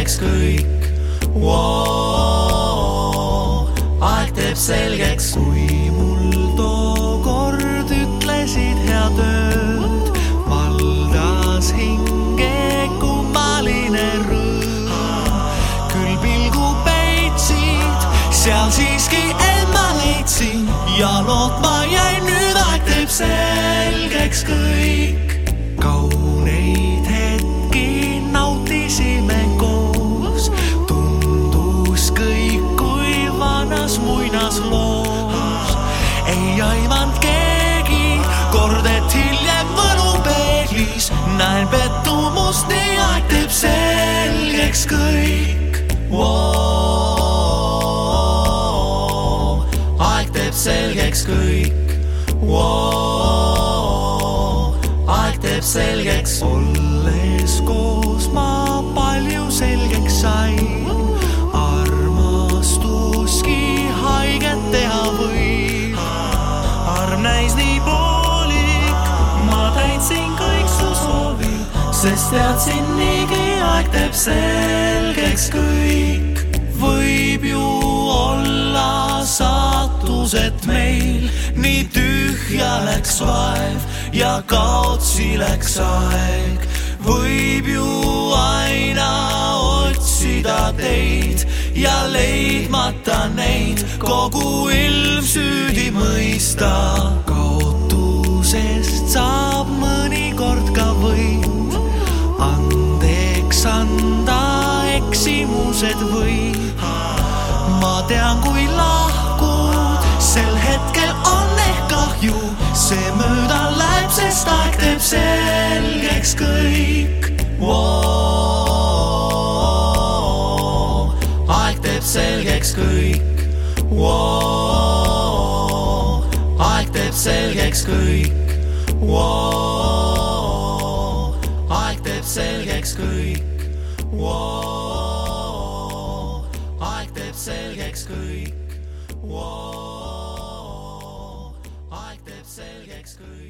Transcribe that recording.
selgeks kõik wow,. aeg teeb selgeks, kui mul tookord ütlesid head ööd, valdas hinge kummaline rõõm. küll pilgu peitsid, seal siiski end ma leidsin ja lootma jäin, nüüd aeg teeb selgeks teeb selgeks kõik wow,. aeg teeb selgeks kõik wow,. aeg teeb selgeks, olles sest teadsin niigi aeg teeb selgeks kõik. võib ju olla saatus, et meil nii tühja läks vaev ja kaotsi läks aeg. võib ju aina otsida teid ja leidmata neid kogu ilm süüdi mõista. Eksimused võib. ma tean, kui lahkud, sel hetkel on ehk kahju, see mööda läheb, sest aeg teeb selgeks kõik wow,. aeg teeb selgeks kõik wow,. aeg teeb selgeks kõik wow,. aeg teeb selgeks kõik selgeks kõik wow,. aeg teeb selgeks kõik wow..